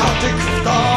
Narkotyk w star.